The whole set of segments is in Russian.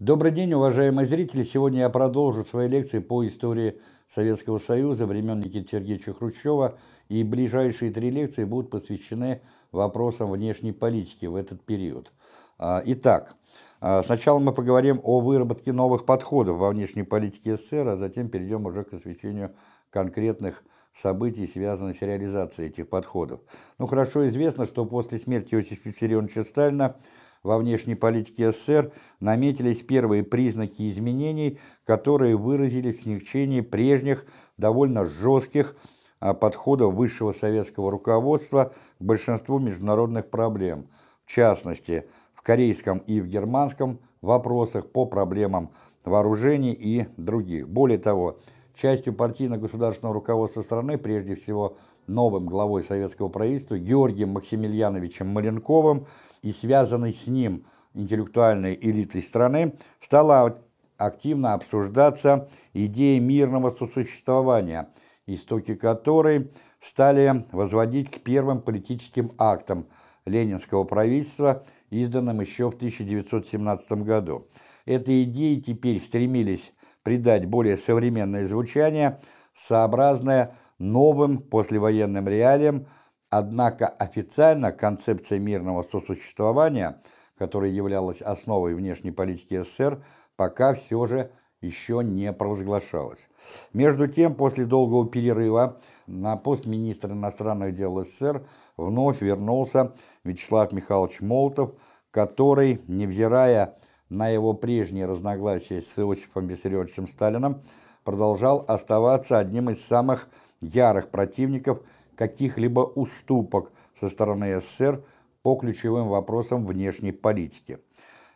Добрый день, уважаемые зрители! Сегодня я продолжу свои лекции по истории Советского Союза времен Никиты Сергеевича Хрущева, и ближайшие три лекции будут посвящены вопросам внешней политики в этот период. А, итак, а, сначала мы поговорим о выработке новых подходов во внешней политике СССР, а затем перейдем уже к освещению конкретных событий, связанных с реализацией этих подходов. Ну, хорошо известно, что после смерти Иосифа Виссарионовича Сталина во внешней политике СССР наметились первые признаки изменений, которые выразились в смягчении прежних довольно жестких а, подходов высшего советского руководства к большинству международных проблем, в частности, в корейском и в германском вопросах по проблемам вооружений и других. Более того, частью партийно-государственного руководства страны, прежде всего новым главой советского правительства Георгием Максимiliaновичем Маленковым и связанной с ним интеллектуальной элитой страны, стала активно обсуждаться идея мирного сосуществования, истоки которой стали возводить к первым политическим актам ленинского правительства, изданным еще в 1917 году. Этой идеи теперь стремились придать более современное звучание, сообразное новым послевоенным реалиям, однако официально концепция мирного сосуществования, которая являлась основой внешней политики СССР, пока все же еще не провозглашалась. Между тем, после долгого перерыва на пост министра иностранных дел СССР вновь вернулся Вячеслав Михайлович Молотов, который, невзирая на его прежние разногласия с Иосифом Виссарионовичем Сталиным, продолжал оставаться одним из самых ярых противников каких-либо уступок со стороны СССР по ключевым вопросам внешней политики.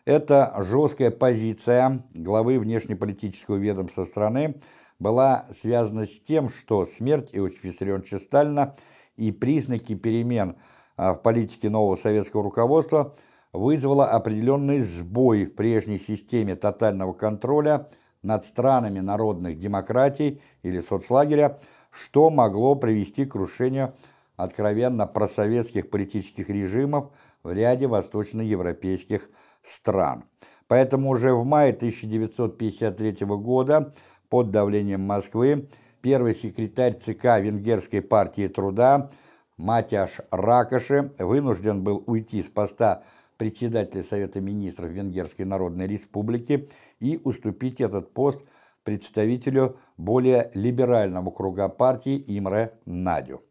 Эта жесткая позиция главы внешнеполитического ведомства страны была связана с тем, что смерть Иосифа Виссарионовича Сталина и признаки перемен а, в политике нового советского руководства вызвала определенный сбой в прежней системе тотального контроля над странами народных демократий или соцлагеря, что могло привести к крушению откровенно просоветских политических режимов в ряде восточноевропейских стран. Поэтому уже в мае 1953 года под давлением Москвы первый секретарь ЦК Венгерской партии труда Матяш Ракоши вынужден был уйти с поста председателя Совета министров Венгерской Народной Республики и уступить этот пост представителю более либерального круга партии Имре Надю.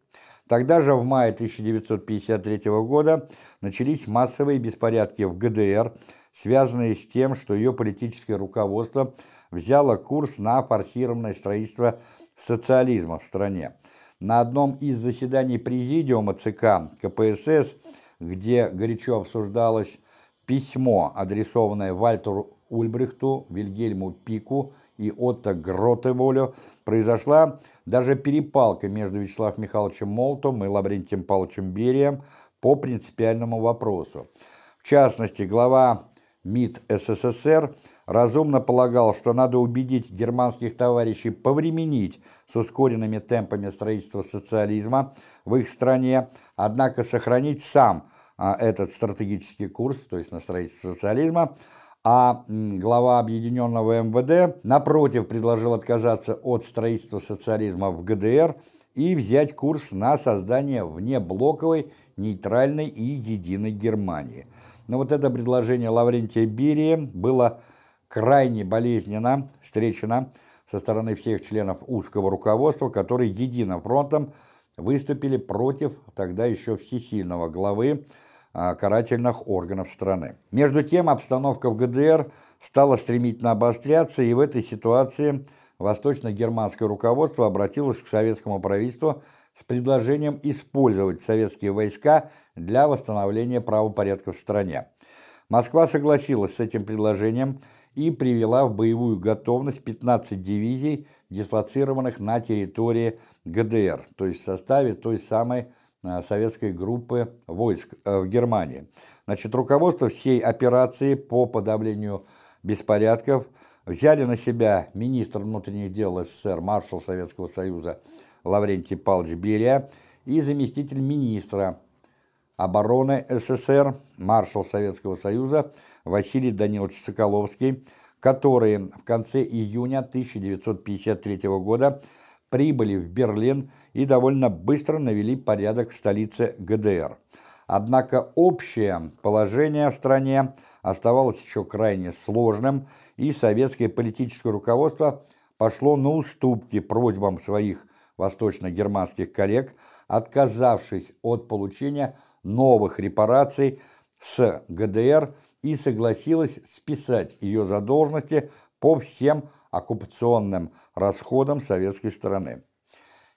Тогда же, в мае 1953 года, начались массовые беспорядки в ГДР, связанные с тем, что ее политическое руководство взяло курс на форсированное строительство социализма в стране. На одном из заседаний президиума ЦК КПСС, где горячо обсуждалось письмо, адресованное Вальтеру Ульбрихту, Вильгельму Пику и Отто Гротеволю произошла даже перепалка между Вячеславом Михайловичем Молотом и Лаврентием Павловичем Берием по принципиальному вопросу. В частности, глава МИД СССР разумно полагал, что надо убедить германских товарищей повременить с ускоренными темпами строительства социализма в их стране, однако сохранить сам а, этот стратегический курс, то есть на строительство социализма, а глава объединенного МВД, напротив, предложил отказаться от строительства социализма в ГДР и взять курс на создание внеблоковой, нейтральной и единой Германии. Но вот это предложение Лаврентия Берия было крайне болезненно встречено со стороны всех членов узкого руководства, которые единым фронтом выступили против тогда еще всесильного главы карательных органов страны. Между тем, обстановка в ГДР стала стремительно обостряться, и в этой ситуации восточно-германское руководство обратилось к советскому правительству с предложением использовать советские войска для восстановления правопорядка в стране. Москва согласилась с этим предложением и привела в боевую готовность 15 дивизий, дислоцированных на территории ГДР, то есть в составе той самой советской группы войск э, в Германии. Значит, руководство всей операции по подавлению беспорядков взяли на себя министр внутренних дел СССР, маршал Советского Союза Лаврентий Павлович Берия и заместитель министра обороны СССР, маршал Советского Союза Василий Данилович Соколовский, которые в конце июня 1953 года прибыли в Берлин и довольно быстро навели порядок в столице ГДР. Однако общее положение в стране оставалось еще крайне сложным, и советское политическое руководство пошло на уступки просьбам своих восточно-германских коллег, отказавшись от получения новых репараций с ГДР и согласилась списать ее задолженности по всем оккупационным расходам советской стороны.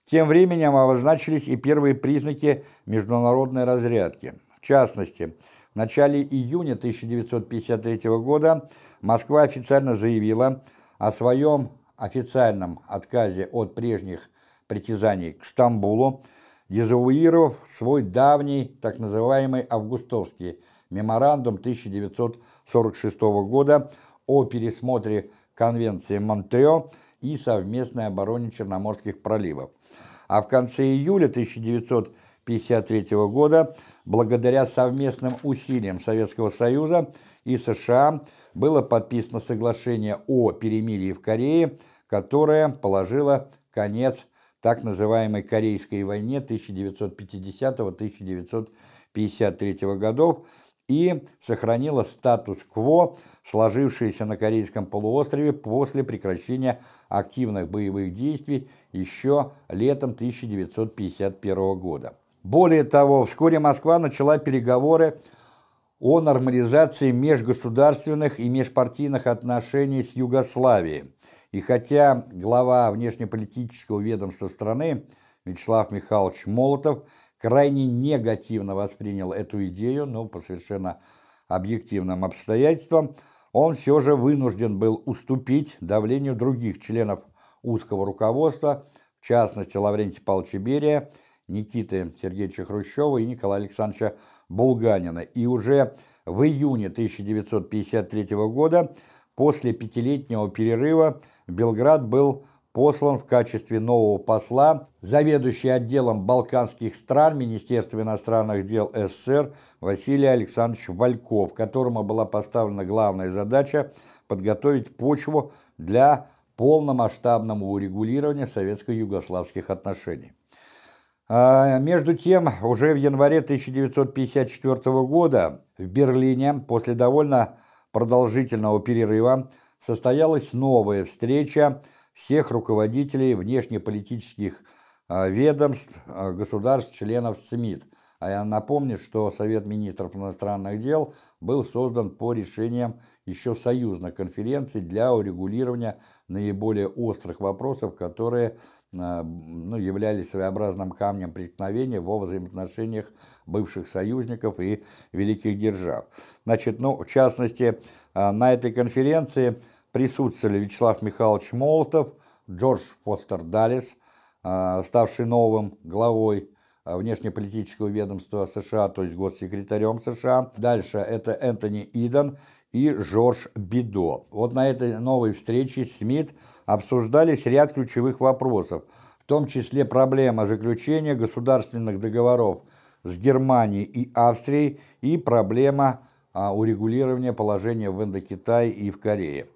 Тем временем обозначились и первые признаки международной разрядки. В частности, в начале июня 1953 года Москва официально заявила о своем официальном отказе от прежних притязаний к Стамбулу, дезавуировав свой давний так называемый августовский меморандум 1946 года о пересмотре Конвенции Монтрео и совместной обороне Черноморских проливов. А в конце июля 1953 года, благодаря совместным усилиям Советского Союза и США, было подписано соглашение о перемирии в Корее, которое положило конец так называемой Корейской войне 1950-1953 годов и сохранила статус-кво, сложившийся на Корейском полуострове после прекращения активных боевых действий еще летом 1951 года. Более того, вскоре Москва начала переговоры о нормализации межгосударственных и межпартийных отношений с Югославией. И хотя глава внешнеполитического ведомства страны Вячеслав Михайлович Молотов крайне негативно воспринял эту идею, но по совершенно объективным обстоятельствам, он все же вынужден был уступить давлению других членов узкого руководства, в частности Лаврентия Павловича Берия, Никиты Сергеевича Хрущева и Николая Александровича Булганина. И уже в июне 1953 года, после пятилетнего перерыва, Белград был послан в качестве нового посла заведующий отделом балканских стран Министерства иностранных дел СССР Василий Александрович Вальков, которому была поставлена главная задача подготовить почву для полномасштабного урегулирования советско-югославских отношений. А, между тем, уже в январе 1954 года в Берлине после довольно продолжительного перерыва состоялась новая встреча всех руководителей внешнеполитических а, ведомств, а, государств, членов СМИТ. А я напомню, что Совет министров иностранных дел был создан по решениям еще союзной конференции для урегулирования наиболее острых вопросов, которые а, ну, являлись своеобразным камнем преткновения во взаимоотношениях бывших союзников и великих держав. Значит, ну, в частности, на этой конференции присутствовали Вячеслав Михайлович Молотов, Джордж Фостер Даллес, а, ставший новым главой а, внешнеполитического ведомства США, то есть госсекретарем США. Дальше это Энтони Иден и Жорж Бидо. Вот на этой новой встрече Смит обсуждались ряд ключевых вопросов, в том числе проблема заключения государственных договоров с Германией и Австрией и проблема а, урегулирования положения в Индокитае и в Корее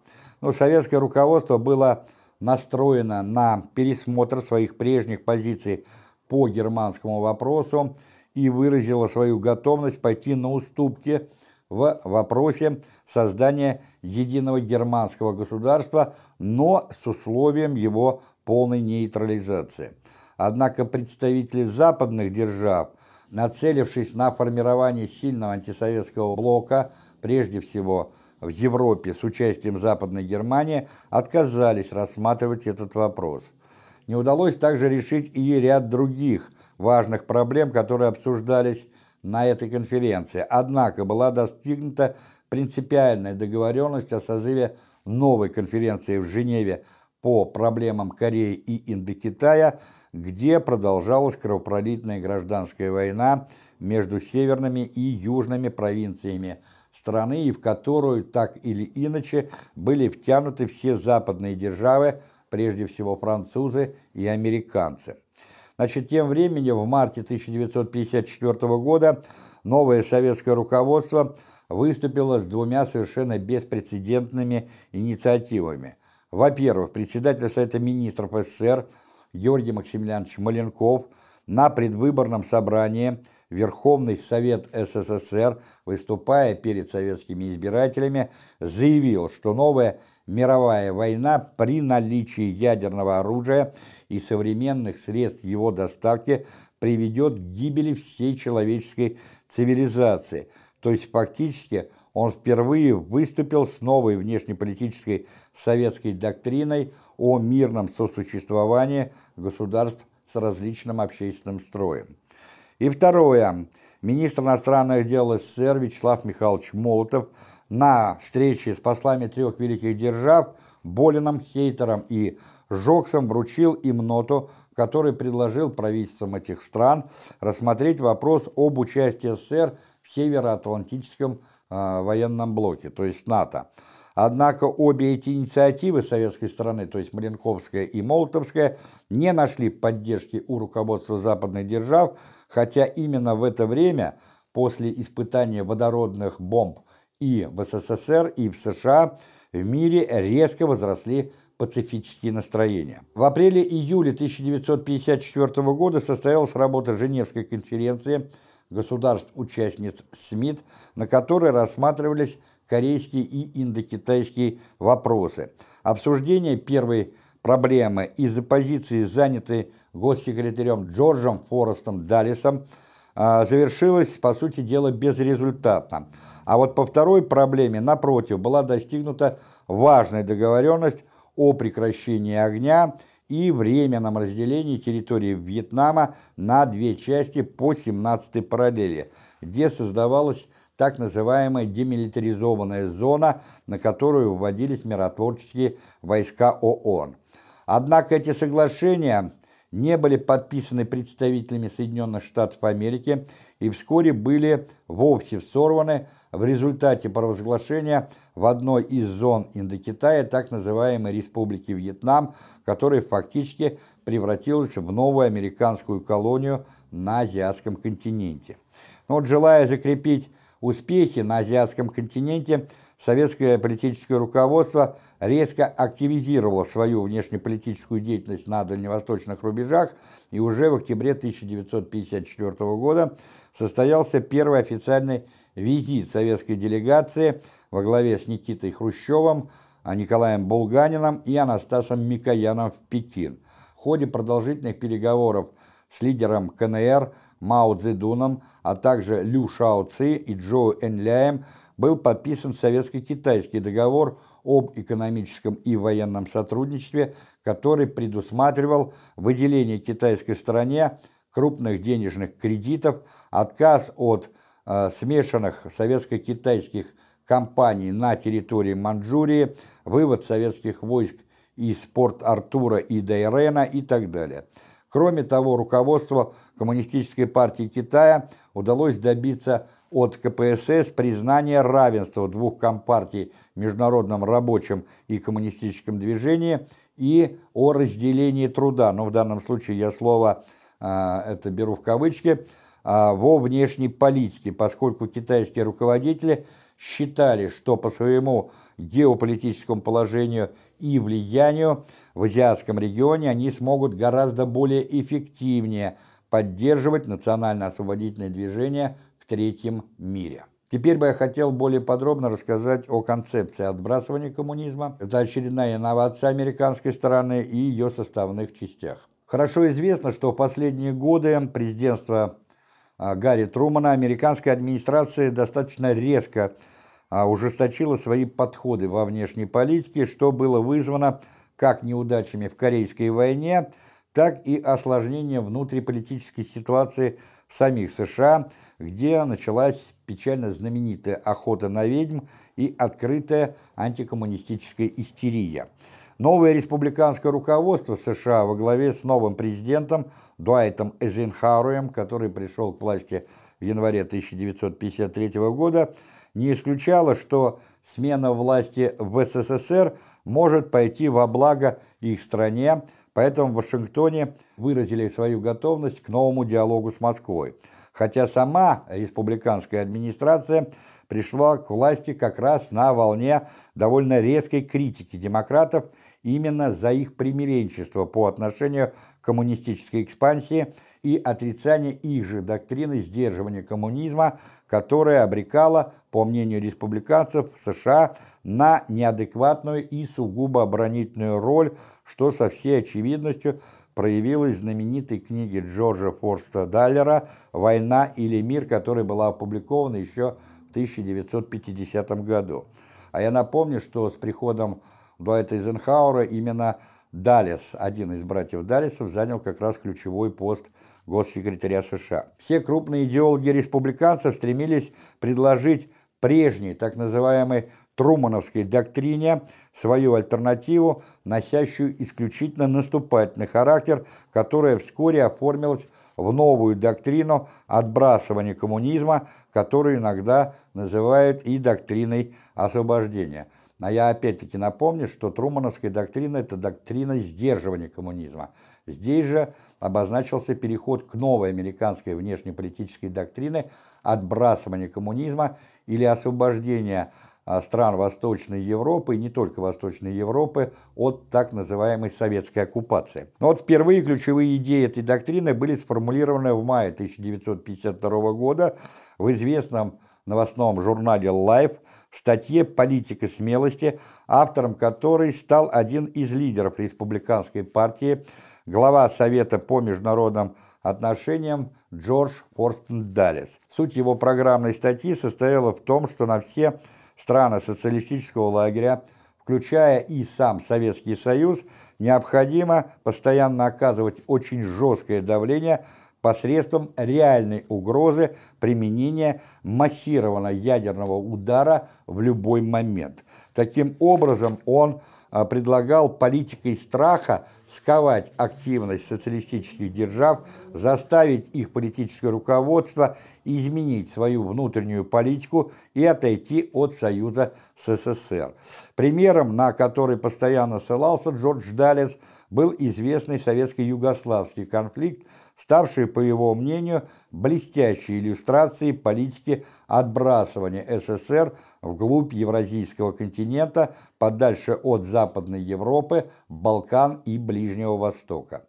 но советское руководство было настроено на пересмотр своих прежних позиций по германскому вопросу и выразило свою готовность пойти на уступки в вопросе создания единого германского государства, но с условием его полной нейтрализации. Однако представители западных держав, нацелившись на формирование сильного антисоветского блока, прежде всего в Европе с участием Западной Германии отказались рассматривать этот вопрос. Не удалось также решить и ряд других важных проблем, которые обсуждались на этой конференции. Однако была достигнута принципиальная договоренность о созыве новой конференции в Женеве по проблемам Кореи и Индокитая, где продолжалась кровопролитная гражданская война между северными и южными провинциями страны и в которую так или иначе были втянуты все западные державы, прежде всего французы и американцы. Значит, тем временем в марте 1954 года новое советское руководство выступило с двумя совершенно беспрецедентными инициативами. Во-первых, председатель Совета министров СССР Георгий Максимiliaнович Маленков на предвыборном собрании Верховный Совет СССР, выступая перед советскими избирателями, заявил, что новая мировая война при наличии ядерного оружия и современных средств его доставки приведет к гибели всей человеческой цивилизации. То есть фактически он впервые выступил с новой внешнеполитической советской доктриной о мирном сосуществовании государств с различным общественным строем. И второе. Министр иностранных дел СССР Вячеслав Михайлович Молотов на встрече с послами трех великих держав Болином, Хейтером и Жоксом вручил им ноту, который предложил правительствам этих стран рассмотреть вопрос об участии СССР в Североатлантическом э, военном блоке, то есть НАТО. Однако обе эти инициативы советской стороны, то есть Маленковская и Молотовская, не нашли поддержки у руководства западных держав, хотя именно в это время, после испытания водородных бомб и в СССР, и в США, в мире резко возросли пацифические настроения. В апреле-июле 1954 года состоялась работа Женевской конференции государств-участниц СМИТ, на которой рассматривались корейские и индокитайские вопросы. Обсуждение первой проблемы из-за позиции, занятой госсекретарем Джорджем Форестом Даллисом, а, завершилось, по сути дела, безрезультатно. А вот по второй проблеме, напротив, была достигнута важная договоренность о прекращении огня и временном разделении территории Вьетнама на две части по 17 параллели, где создавалась так называемая демилитаризованная зона, на которую вводились миротворческие войска ООН. Однако эти соглашения не были подписаны представителями Соединенных Штатов Америки и вскоре были вовсе сорваны в результате провозглашения в одной из зон Индокитая так называемой Республики Вьетнам, которая фактически превратилась в новую американскую колонию на азиатском континенте. Но вот желая закрепить успехи на азиатском континенте, советское политическое руководство резко активизировало свою внешнеполитическую деятельность на дальневосточных рубежах, и уже в октябре 1954 года состоялся первый официальный визит советской делегации во главе с Никитой Хрущевым, Николаем Булганином и Анастасом Микояном в Пекин. В ходе продолжительных переговоров с лидером КНР Мао Цзэдуном, а также Лю Шао Ци и Джоу Энляем был подписан советско-китайский договор об экономическом и военном сотрудничестве, который предусматривал выделение китайской стороне крупных денежных кредитов, отказ от э, смешанных советско-китайских компаний на территории Манчжурии, вывод советских войск из Порт-Артура и Дайрена и так далее. Кроме того, руководству Коммунистической партии Китая удалось добиться от КПСС признания равенства двух компартий в международном рабочем и коммунистическом движении и о разделении труда, но в данном случае я слово а, это беру в кавычки, а, во внешней политике, поскольку китайские руководители считали, что по своему геополитическому положению и влиянию в азиатском регионе они смогут гораздо более эффективнее поддерживать национально-освободительное движение в третьем мире. Теперь бы я хотел более подробно рассказать о концепции отбрасывания коммунизма. Это очередная инновация американской стороны и ее составных частях. Хорошо известно, что в последние годы президентство Гарри Трумана американская администрация достаточно резко а, ужесточила свои подходы во внешней политике, что было вызвано как неудачами в Корейской войне, так и осложнением внутриполитической ситуации в самих США, где началась печально знаменитая охота на ведьм и открытая антикоммунистическая истерия. Новое республиканское руководство США во главе с новым президентом Дуайтом Эйзенхауэром, который пришел к власти в январе 1953 года, не исключало, что смена власти в СССР может пойти во благо их стране, Поэтому в Вашингтоне выразили свою готовность к новому диалогу с Москвой. Хотя сама республиканская администрация пришла к власти как раз на волне довольно резкой критики демократов именно за их примиренчество по отношению к коммунистической экспансии и отрицание их же доктрины сдерживания коммунизма, которая обрекала, по мнению республиканцев США, на неадекватную и сугубо оборонительную роль, что со всей очевидностью проявилось в знаменитой книге Джорджа Форста Даллера «Война или мир», которая была опубликована еще в 1950 году. А я напомню, что с приходом Дуайта Эйзенхауэра именно Даллес, один из братьев Даллесов, занял как раз ключевой пост госсекретаря США. Все крупные идеологи республиканцев стремились предложить прежней, так называемой Трумановской доктрине свою альтернативу, носящую исключительно наступательный характер, которая вскоре оформилась в новую доктрину отбрасывания коммунизма, которую иногда называют и доктриной освобождения. А я опять-таки напомню, что Трумановская доктрина – это доктрина сдерживания коммунизма. Здесь же обозначился переход к новой американской внешнеполитической доктрине отбрасывания коммунизма или освобождения а, стран Восточной Европы, и не только Восточной Европы, от так называемой советской оккупации. Но вот впервые ключевые идеи этой доктрины были сформулированы в мае 1952 года в известном новостном журнале Life в статье «Политика смелости», автором которой стал один из лидеров республиканской партии, глава Совета по международным отношениям Джордж Форстен Даллес. Суть его программной статьи состояла в том, что на все страны социалистического лагеря, включая и сам Советский Союз, необходимо постоянно оказывать очень жесткое давление посредством реальной угрозы применения массированного ядерного удара в любой момент. Таким образом, он а, предлагал политикой страха сковать активность социалистических держав, заставить их политическое руководство изменить свою внутреннюю политику и отойти от союза СССР. Примером, на который постоянно ссылался Джордж Даллес, был известный советско-югославский конфликт, ставший, по его мнению, блестящей иллюстрацией политики отбрасывания СССР вглубь Евразийского континента, подальше от Западной Европы, Балкан и Ближнего Востока.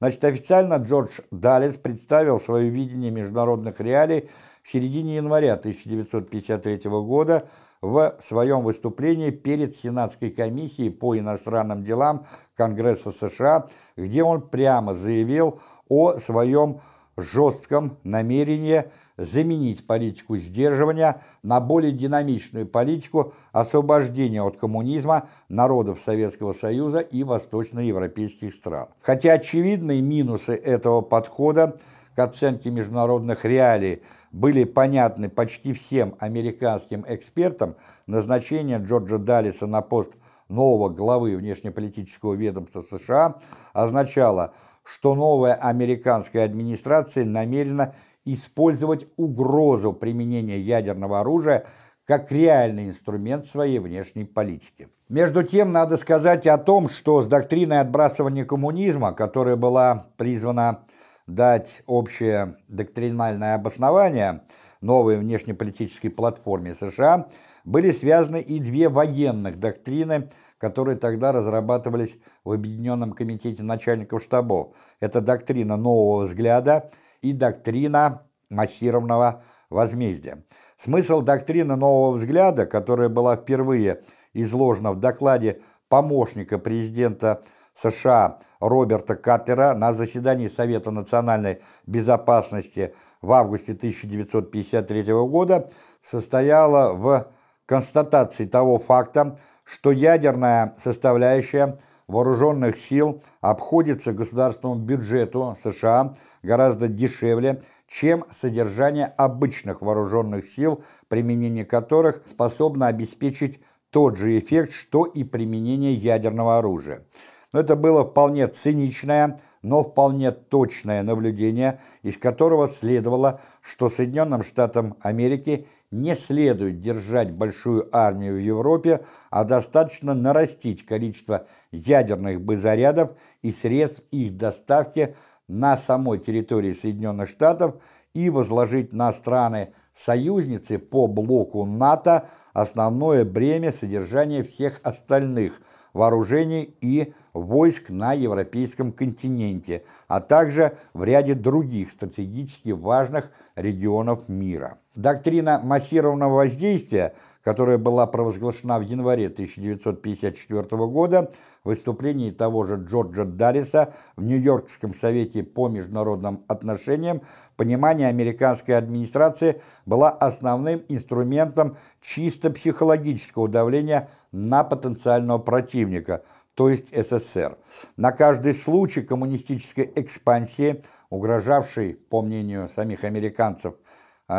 Значит, официально Джордж Даллес представил свое видение международных реалий в середине января 1953 года в своем выступлении перед Сенатской комиссией по иностранным делам Конгресса США, где он прямо заявил о своем жестком намерении заменить политику сдерживания на более динамичную политику освобождения от коммунизма народов Советского Союза и восточноевропейских стран. Хотя очевидные минусы этого подхода к оценке международных реалий были понятны почти всем американским экспертам, назначение Джорджа Даллиса на пост нового главы внешнеполитического ведомства США означало – что новая американская администрация намерена использовать угрозу применения ядерного оружия как реальный инструмент своей внешней политики. Между тем, надо сказать о том, что с доктриной отбрасывания коммунизма, которая была призвана дать общее доктринальное обоснование новой внешнеполитической платформе США, были связаны и две военных доктрины – которые тогда разрабатывались в Объединенном комитете начальников штабов. Это доктрина нового взгляда и доктрина массированного возмездия. Смысл доктрины нового взгляда, которая была впервые изложена в докладе помощника президента США Роберта Катлера на заседании Совета национальной безопасности в августе 1953 года, состояла в констатации того факта, что ядерная составляющая вооруженных сил обходится государственному бюджету США гораздо дешевле, чем содержание обычных вооруженных сил, применение которых способно обеспечить тот же эффект, что и применение ядерного оружия. Но это было вполне циничное, но вполне точное наблюдение, из которого следовало, что Соединенным Штатам Америки не следует держать большую армию в Европе, а достаточно нарастить количество ядерных боезарядов и средств их доставки на самой территории Соединенных Штатов и возложить на страны-союзницы по блоку НАТО основное бремя содержания всех остальных вооружений и войск на европейском континенте, а также в ряде других стратегически важных регионов мира. Доктрина массированного воздействия, которая была провозглашена в январе 1954 года в выступлении того же Джорджа Дарриса в Нью-Йоркском совете по международным отношениям, понимание американской администрации была основным инструментом чисто психологического давления на потенциального противника, то есть СССР. На каждый случай коммунистической экспансии, угрожавшей, по мнению самих американцев,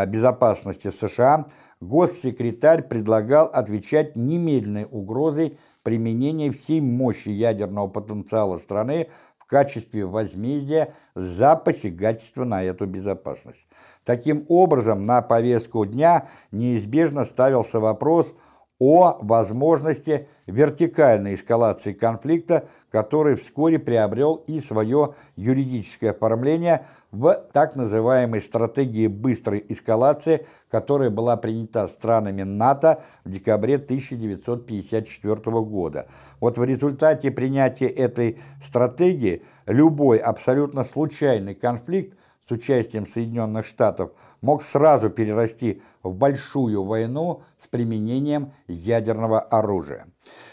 безопасности США, госсекретарь предлагал отвечать немедленной угрозой применения всей мощи ядерного потенциала страны в качестве возмездия за посягательство на эту безопасность. Таким образом, на повестку дня неизбежно ставился вопрос о возможности вертикальной эскалации конфликта, который вскоре приобрел и свое юридическое оформление в так называемой стратегии быстрой эскалации, которая была принята странами НАТО в декабре 1954 года. Вот в результате принятия этой стратегии любой абсолютно случайный конфликт с участием Соединенных Штатов мог сразу перерасти в большую войну с применением ядерного оружия.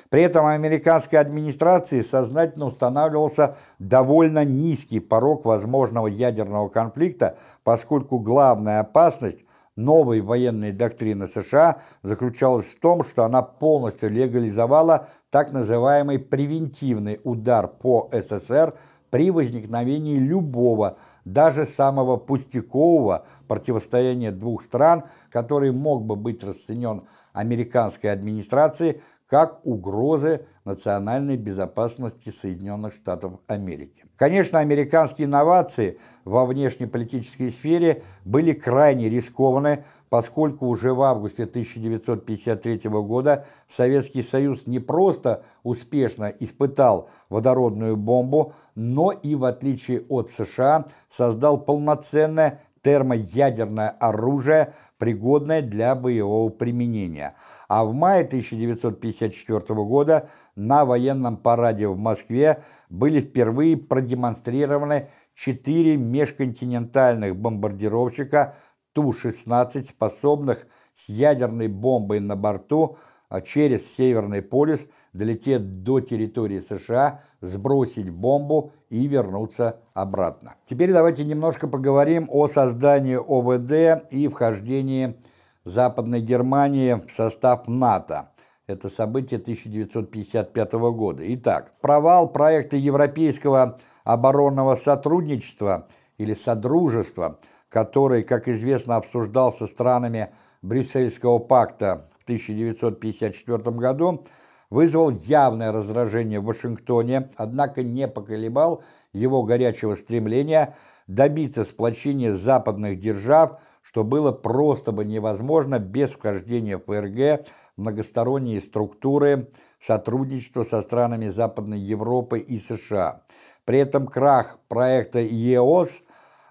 При этом американской администрации сознательно устанавливался довольно низкий порог возможного ядерного конфликта, поскольку главная опасность новой военной доктрины США заключалась в том, что она полностью легализовала так называемый превентивный удар по СССР при возникновении любого даже самого пустякового противостояния двух стран, который мог бы быть расценен американской администрацией как угрозы национальной безопасности Соединенных Штатов Америки. Конечно, американские инновации во внешнеполитической сфере были крайне рискованы, поскольку уже в августе 1953 года Советский Союз не просто успешно испытал водородную бомбу, но и, в отличие от США, создал полноценное термоядерное оружие, пригодное для боевого применения. А в мае 1954 года на военном параде в Москве были впервые продемонстрированы четыре межконтинентальных бомбардировщика Ту-16, способных с ядерной бомбой на борту а через Северный полюс долететь до территории США, сбросить бомбу и вернуться обратно. Теперь давайте немножко поговорим о создании ОВД и вхождении Западной Германии в состав НАТО. Это событие 1955 года. Итак, провал проекта Европейского оборонного сотрудничества или Содружества, который, как известно, обсуждался странами Брюссельского пакта 1954 году вызвал явное раздражение в Вашингтоне, однако не поколебал его горячего стремления добиться сплочения западных держав, что было просто бы невозможно без вхождения ФРГ в многосторонние структуры сотрудничества со странами Западной Европы и США. При этом крах проекта ЕОС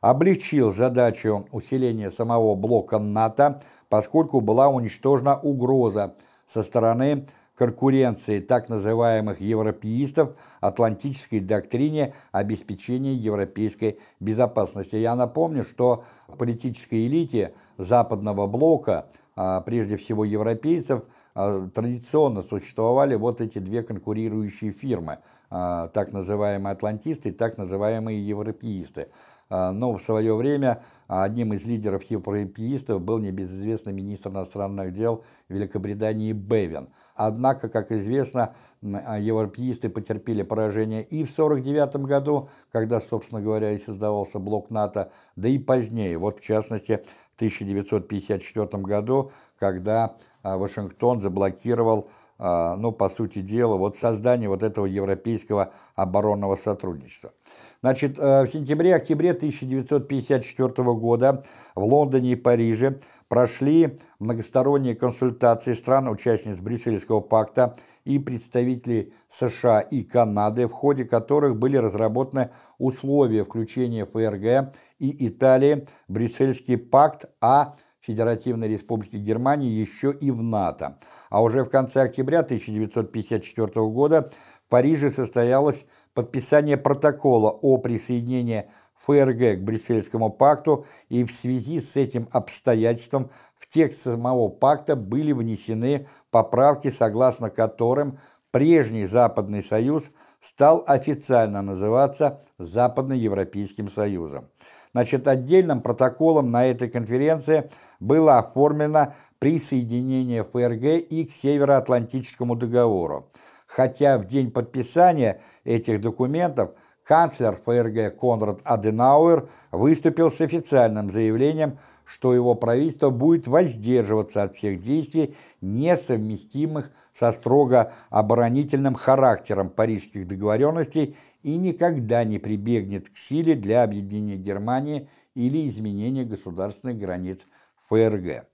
облегчил задачу усиления самого блока НАТО, поскольку была уничтожена угроза со стороны конкуренции так называемых европеистов атлантической доктрине обеспечения европейской безопасности. Я напомню, что в политической элите западного блока, а, прежде всего европейцев, а, традиционно существовали вот эти две конкурирующие фирмы, а, так называемые атлантисты и так называемые европеисты. А, но в свое время одним из лидеров европеистов был небезызвестный министр иностранных дел Великобритании Бевин. Однако, как известно, а, европеисты потерпели поражение и в 1949 году, когда, собственно говоря, и создавался блок НАТО, да и позднее, вот в частности в 1954 году, когда а, Вашингтон заблокировал ну, по сути дела, вот создание вот этого европейского оборонного сотрудничества. Значит, в сентябре-октябре 1954 года в Лондоне и Париже прошли многосторонние консультации стран-участниц Брюссельского пакта и представителей США и Канады, в ходе которых были разработаны условия включения ФРГ и Италии в Брюссельский пакт о Федеративной Республики Германии еще и в НАТО. А уже в конце октября 1954 года в Париже состоялось подписание протокола о присоединении ФРГ к Брюссельскому пакту, и в связи с этим обстоятельством в текст самого пакта были внесены поправки, согласно которым прежний Западный Союз стал официально называться Западноевропейским Союзом. Значит, отдельным протоколом на этой конференции было оформлено присоединение ФРГ и к Североатлантическому договору. Хотя в день подписания этих документов – канцлер ФРГ Конрад Аденауэр выступил с официальным заявлением, что его правительство будет воздерживаться от всех действий, несовместимых со строго оборонительным характером парижских договоренностей и никогда не прибегнет к силе для объединения Германии или изменения государственных границ ФРГ.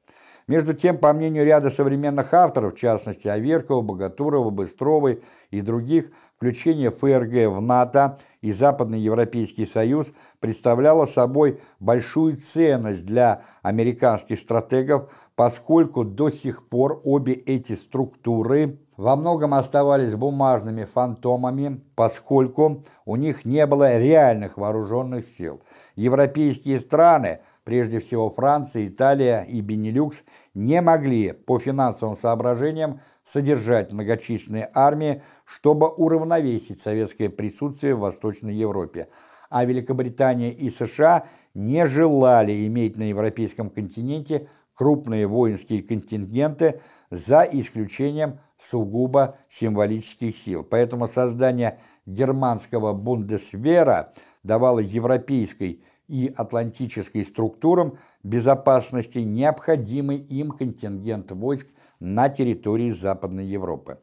Между тем, по мнению ряда современных авторов, в частности Аверкова, Богатурова, Быстровой и других, включение ФРГ в НАТО и Западный Европейский Союз представляло собой большую ценность для американских стратегов, поскольку до сих пор обе эти структуры во многом оставались бумажными фантомами, поскольку у них не было реальных вооруженных сил. Европейские страны – прежде всего Франция, Италия и Бенилюкс, не могли по финансовым соображениям содержать многочисленные армии, чтобы уравновесить советское присутствие в Восточной Европе, а Великобритания и США не желали иметь на европейском континенте крупные воинские контингенты за исключением сугубо символических сил. Поэтому создание германского бундесвера давало европейской и атлантической структурам безопасности необходимый им контингент войск на территории Западной Европы.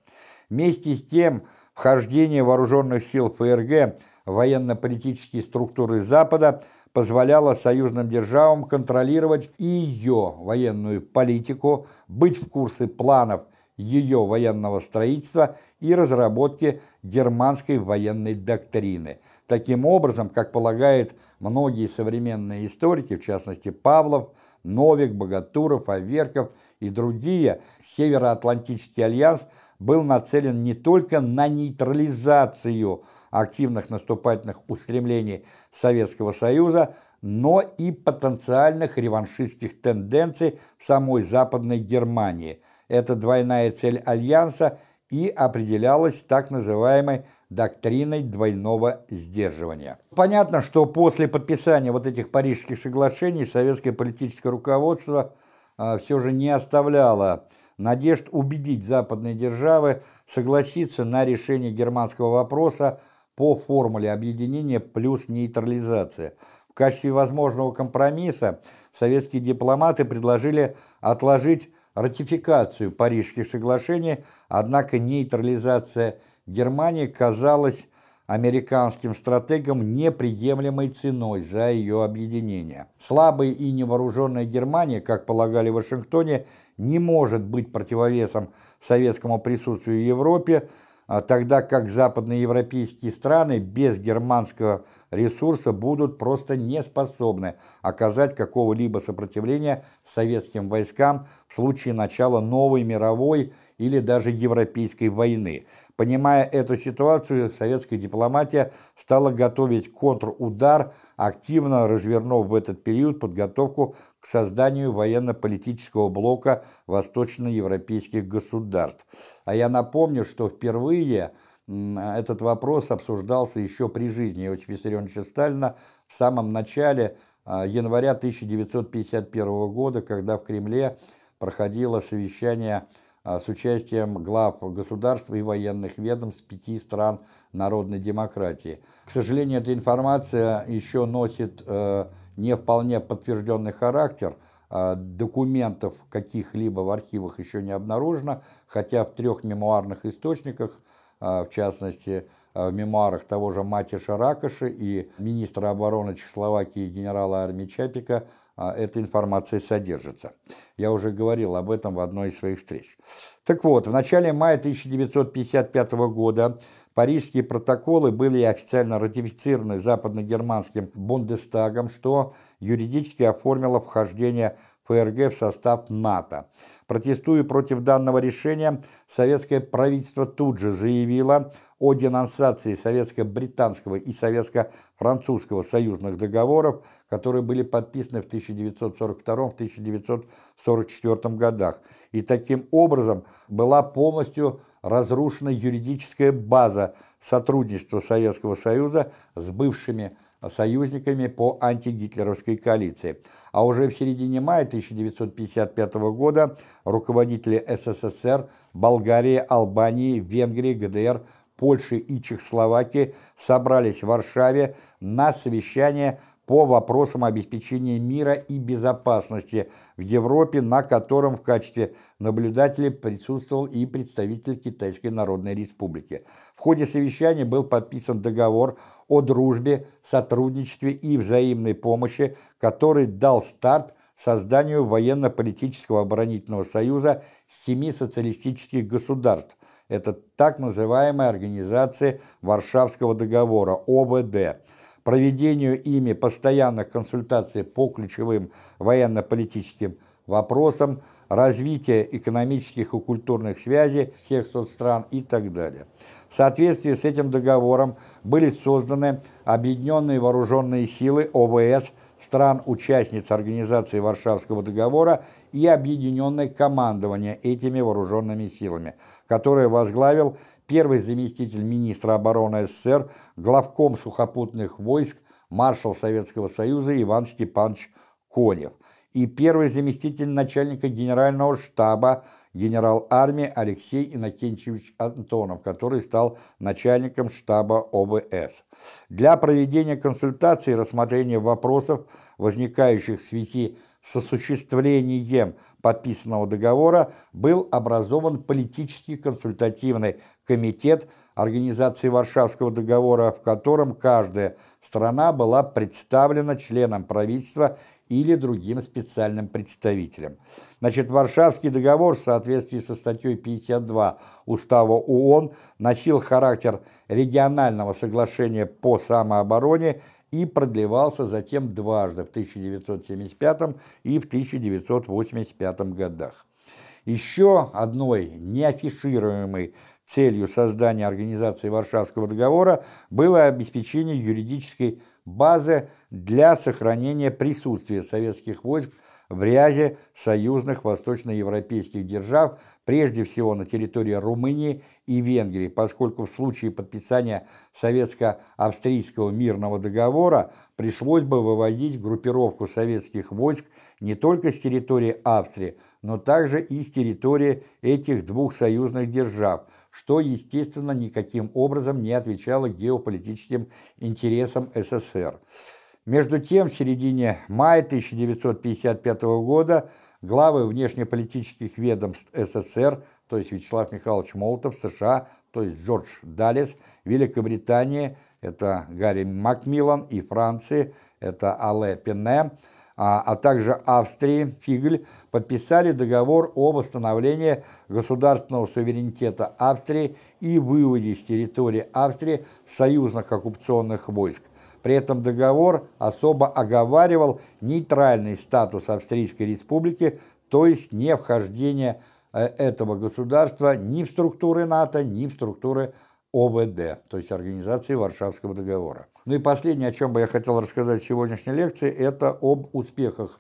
Вместе с тем, вхождение вооруженных сил ФРГ в военно-политические структуры Запада позволяло союзным державам контролировать и ее военную политику, быть в курсе планов ее военного строительства и разработки германской военной доктрины – Таким образом, как полагают многие современные историки, в частности Павлов, Новик, Богатуров, Аверков и другие, Североатлантический альянс был нацелен не только на нейтрализацию активных наступательных устремлений Советского Союза, но и потенциальных реваншистских тенденций в самой Западной Германии. Эта двойная цель Альянса и определялась так называемой доктриной двойного сдерживания. Понятно, что после подписания вот этих парижских соглашений советское политическое руководство э, все же не оставляло надежд убедить западные державы согласиться на решение германского вопроса по формуле объединения плюс нейтрализация. В качестве возможного компромисса советские дипломаты предложили отложить ратификацию Парижских соглашений, однако нейтрализация Германии казалась американским стратегам неприемлемой ценой за ее объединение. Слабая и невооруженная Германия, как полагали в Вашингтоне, не может быть противовесом советскому присутствию в Европе, а тогда как западноевропейские страны без германского ресурса будут просто не способны оказать какого-либо сопротивления советским войскам в случае начала новой мировой или даже европейской войны. Понимая эту ситуацию, советская дипломатия стала готовить контрудар, активно развернув в этот период подготовку к созданию военно-политического блока восточноевропейских государств. А я напомню, что впервые этот вопрос обсуждался еще при жизни Иосифа Виссарионовича Сталина в самом начале а, января 1951 года, когда в Кремле проходило совещание с участием глав государств и военных ведомств пяти стран народной демократии. К сожалению, эта информация еще носит э, не вполне подтвержденный характер, а, документов каких-либо в архивах еще не обнаружено, хотя в трех мемуарных источниках, а, в частности, в мемуарах того же Матиша Ракоши и министра обороны Чехословакии генерала армии Чапика эта информация содержится. Я уже говорил об этом в одной из своих встреч. Так вот, в начале мая 1955 года Парижские протоколы были официально ратифицированы западно-германским Бундестагом, что юридически оформило вхождение ФРГ в состав НАТО. Протестуя против данного решения, советское правительство тут же заявило о денонсации советско-британского и советско-французского союзных договоров, которые были подписаны в 1942-1944 годах, и таким образом была полностью разрушена юридическая база сотрудничества Советского Союза с бывшими союзниками по антигитлеровской коалиции. А уже в середине мая 1955 года руководители СССР, Болгарии, Албании, Венгрии, ГДР, Польши и Чехословакии собрались в Варшаве на совещание по вопросам обеспечения мира и безопасности в Европе, на котором в качестве наблюдателя присутствовал и представитель Китайской Народной Республики. В ходе совещания был подписан договор о дружбе, сотрудничестве и взаимной помощи, который дал старт созданию военно-политического оборонительного союза семи социалистических государств. Это так называемая организация Варшавского договора, ОВД проведению ими постоянных консультаций по ключевым военно-политическим вопросам, развития экономических и культурных связей всех соцстран и так далее. В соответствии с этим договором были созданы Объединенные Вооруженные Силы ОВС стран-участниц Организации Варшавского договора и Объединенное командование этими вооруженными силами, которое возглавил первый заместитель министра обороны СССР, главком сухопутных войск, маршал Советского Союза Иван Степанович Конев и первый заместитель начальника генерального штаба генерал армии Алексей Иннокентьевич Антонов, который стал начальником штаба ОВС. Для проведения консультаций и рассмотрения вопросов, возникающих в связи осуществлением подписанного договора, был образован политический консультативный комитет Организации Варшавского договора, в котором каждая страна была представлена членом правительства или другим специальным представителем. Значит, Варшавский договор в соответствии со статьей 52 Устава ООН носил характер регионального соглашения по самообороне и продлевался затем дважды в 1975 и в 1985 годах. Еще одной неафишируемой Целью создания Организации Варшавского договора было обеспечение юридической базы для сохранения присутствия советских войск в ряде союзных восточноевропейских держав, прежде всего на территории Румынии и Венгрии, поскольку в случае подписания советско-австрийского мирного договора пришлось бы выводить группировку советских войск не только с территории Австрии, но также и с территории этих двух союзных держав – что, естественно, никаким образом не отвечало геополитическим интересам СССР. Между тем, в середине мая 1955 года главы внешнеполитических ведомств СССР, то есть Вячеслав Михайлович Молотов, США, то есть Джордж Даллес, Великобритании, это Гарри Макмиллан, и Франции, это Але Пене, а, а также Австрии, Фигль, подписали договор о восстановлении государственного суверенитета Австрии и выводе с территории Австрии союзных оккупационных войск. При этом договор особо оговаривал нейтральный статус Австрийской республики, то есть не вхождение э, этого государства ни в структуры НАТО, ни в структуры ОВД, то есть Организации Варшавского договора. Ну и последнее, о чем бы я хотел рассказать в сегодняшней лекции, это об успехах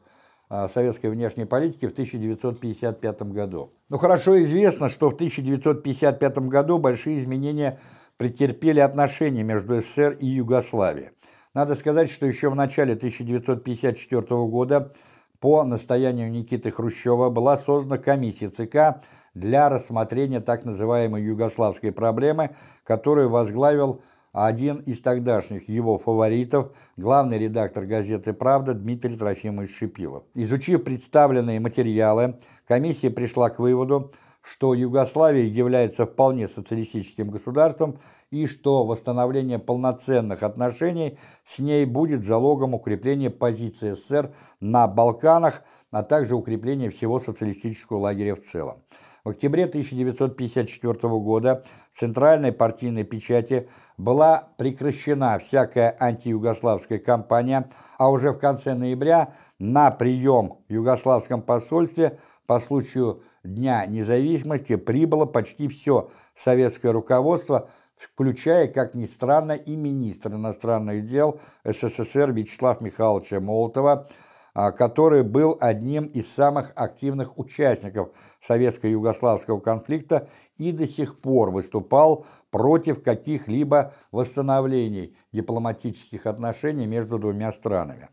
а, советской внешней политики в 1955 году. Ну хорошо известно, что в 1955 году большие изменения претерпели отношения между СССР и Югославией. Надо сказать, что еще в начале 1954 года по настоянию Никиты Хрущева была создана комиссия ЦК для рассмотрения так называемой югославской проблемы, которую возглавил один из тогдашних его фаворитов, главный редактор газеты «Правда» Дмитрий Трофимович Шипилов. Изучив представленные материалы, комиссия пришла к выводу, что Югославия является вполне социалистическим государством и что восстановление полноценных отношений с ней будет залогом укрепления позиции СССР на Балканах, а также укрепления всего социалистического лагеря в целом. В октябре 1954 года в центральной партийной печати была прекращена всякая антиюгославская кампания, а уже в конце ноября на прием в югославском посольстве по случаю Дня независимости прибыло почти все советское руководство, включая, как ни странно, и министр иностранных дел СССР Вячеслав Михайловича Молотова, а, который был одним из самых активных участников советско-югославского конфликта и до сих пор выступал против каких-либо восстановлений дипломатических отношений между двумя странами.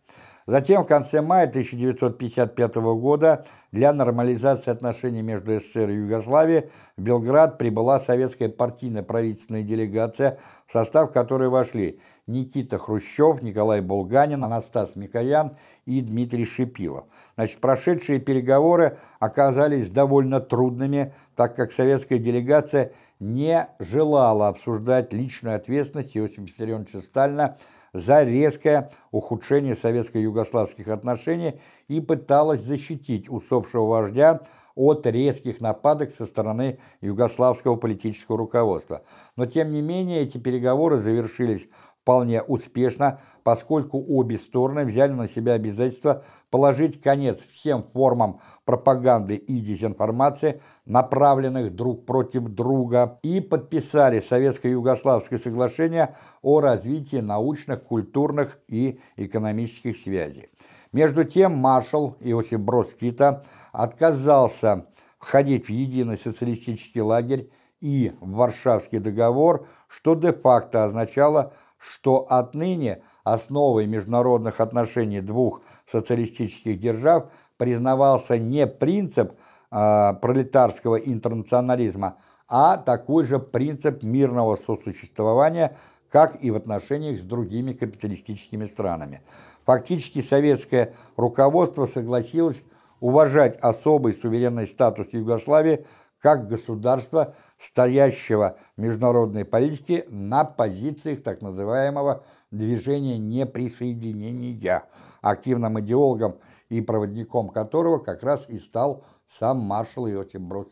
Затем в конце мая 1955 года для нормализации отношений между СССР и Югославией в Белград прибыла советская партийная правительственная делегация, в состав которой вошли Никита Хрущев, Николай Булганин, Анастас Микоян и Дмитрий Шипилов. Значит, прошедшие переговоры оказались довольно трудными, так как советская делегация не желала обсуждать личную ответственность Иосифа Виссарионовича Сталина за резкое ухудшение советско-югославских отношений и пыталась защитить усопшего вождя от резких нападок со стороны югославского политического руководства. Но тем не менее эти переговоры завершились вполне успешно, поскольку обе стороны взяли на себя обязательство положить конец всем формам пропаганды и дезинформации, направленных друг против друга, и подписали Советско-Югославское соглашение о развитии научных, культурных и экономических связей. Между тем маршал Иосиф Брод Тита отказался входить в единый социалистический лагерь и в Варшавский договор, что де-факто означало что отныне основой международных отношений двух социалистических держав признавался не принцип э, пролетарского интернационализма, а такой же принцип мирного сосуществования, как и в отношениях с другими капиталистическими странами. Фактически советское руководство согласилось уважать особый суверенный статус Югославии как государства, стоящего в международной политике на позициях так называемого движения неприсоединения, активным идеологом и проводником которого как раз и стал сам маршал Иосиф Брод.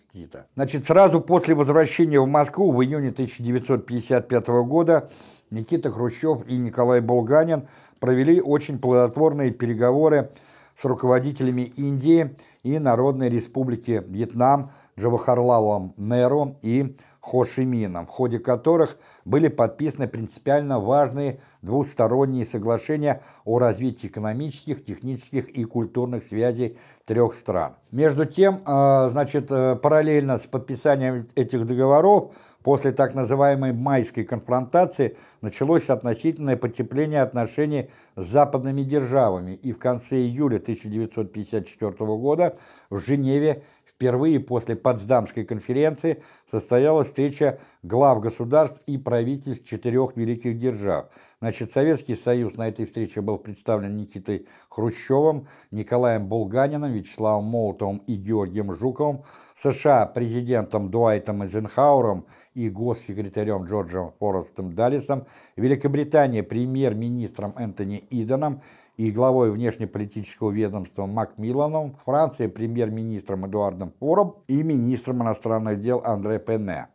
Значит, сразу после возвращения в Москву в июне 1955 года Никита Хрущев и Николай Булганин провели очень плодотворные переговоры с руководителями Индии и Народной Республики Вьетнам Джавахарлалом Неру и Хо Ши Мином, в ходе которых были подписаны принципиально важные двусторонние соглашения о развитии экономических, технических и культурных связей трех стран. Между тем, э, значит, э, параллельно с подписанием этих договоров, после так называемой майской конфронтации, началось относительное потепление отношений с западными державами, и в конце июля 1954 года в Женеве Впервые после Потсдамской конференции состоялась встреча глав государств и правительств четырех великих держав. Значит, Советский Союз на этой встрече был представлен Никитой Хрущевым, Николаем Булганиным, Вячеславом Молотовым и Георгием Жуковым, США президентом Дуайтом Эйзенхауэром и госсекретарем Джорджем Форестом Даллисом, Великобритания премьер-министром Энтони Иденом и главой внешнеполитического ведомства Макмилланом, Франции премьер-министром Эдуардом Фором и министром иностранных дел Андре Пене.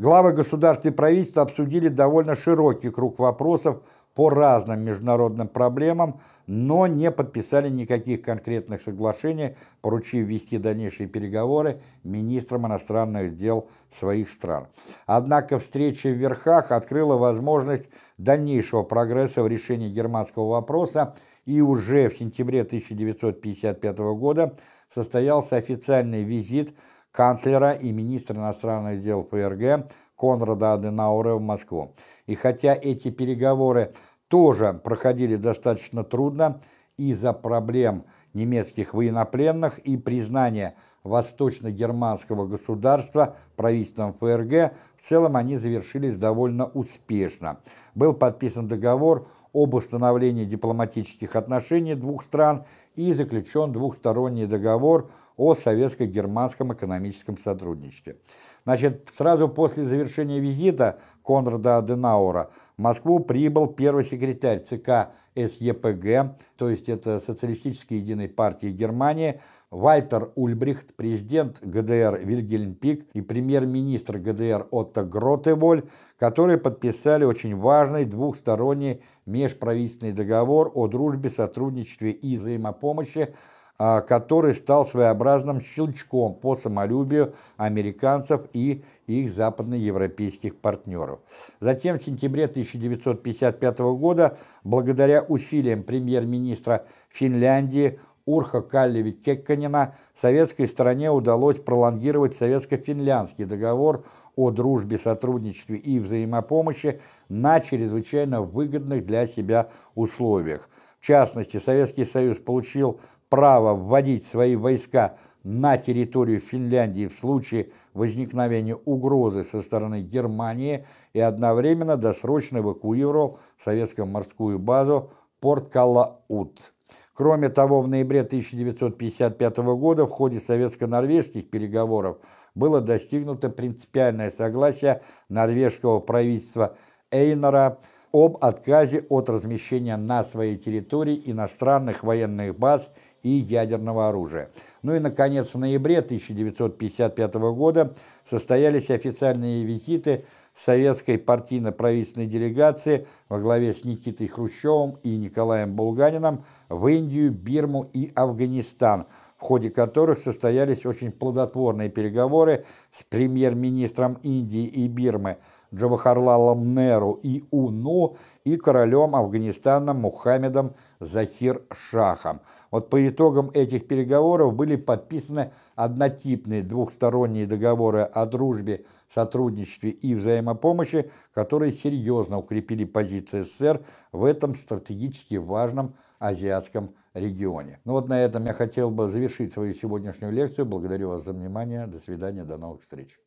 Главы государств и правительства обсудили довольно широкий круг вопросов по разным международным проблемам, но не подписали никаких конкретных соглашений, поручив вести дальнейшие переговоры министрам иностранных дел своих стран. Однако встреча в Верхах открыла возможность дальнейшего прогресса в решении германского вопроса, и уже в сентябре 1955 года состоялся официальный визит канцлера и министра иностранных дел ФРГ Конрада Аденауэра в Москву. И хотя эти переговоры тоже проходили достаточно трудно, из-за проблем немецких военнопленных и признания восточно-германского государства правительством ФРГ, в целом они завершились довольно успешно. Был подписан договор об установлении дипломатических отношений двух стран и заключен двухсторонний договор о советско-германском экономическом сотрудничестве. Значит, сразу после завершения визита Конрада Аденаура в Москву прибыл первый секретарь ЦК СЕПГ, то есть это Социалистической единой партии Германии, Вальтер Ульбрихт, президент ГДР Вильгельм Пик и премьер-министр ГДР Отто Гротеволь, которые подписали очень важный двухсторонний межправительственный договор о дружбе, сотрудничестве и взаимопомощи а, который стал своеобразным щелчком по самолюбию американцев и их западноевропейских партнеров. Затем в сентябре 1955 года, благодаря усилиям премьер-министра Финляндии Урха Каллеви Кекканина, советской стороне удалось пролонгировать советско-финляндский договор о дружбе, сотрудничестве и взаимопомощи на чрезвычайно выгодных для себя условиях. В частности, Советский Союз получил право вводить свои войска на территорию Финляндии в случае возникновения угрозы со стороны Германии и одновременно досрочно эвакуировал советскую морскую базу Порт Калаут. Кроме того, в ноябре 1955 года в ходе советско-норвежских переговоров было достигнуто принципиальное согласие норвежского правительства Эйнора об отказе от размещения на своей территории иностранных военных баз и ядерного оружия. Ну и, наконец, в ноябре 1955 года состоялись официальные визиты советской партийно-правительственной делегации во главе с Никитой Хрущевым и Николаем Булганином в Индию, Бирму и Афганистан, в ходе которых состоялись очень плодотворные переговоры с премьер-министром Индии и Бирмы Джавахарлалом Неру и УНУ и королем Афганистана Мухаммедом Захир Шахом. Вот по итогам этих переговоров были подписаны однотипные двухсторонние договоры о дружбе, сотрудничестве и взаимопомощи, которые серьезно укрепили позиции СССР в этом стратегически важном азиатском регионе. Ну вот на этом я хотел бы завершить свою сегодняшнюю лекцию. Благодарю вас за внимание. До свидания, до новых встреч.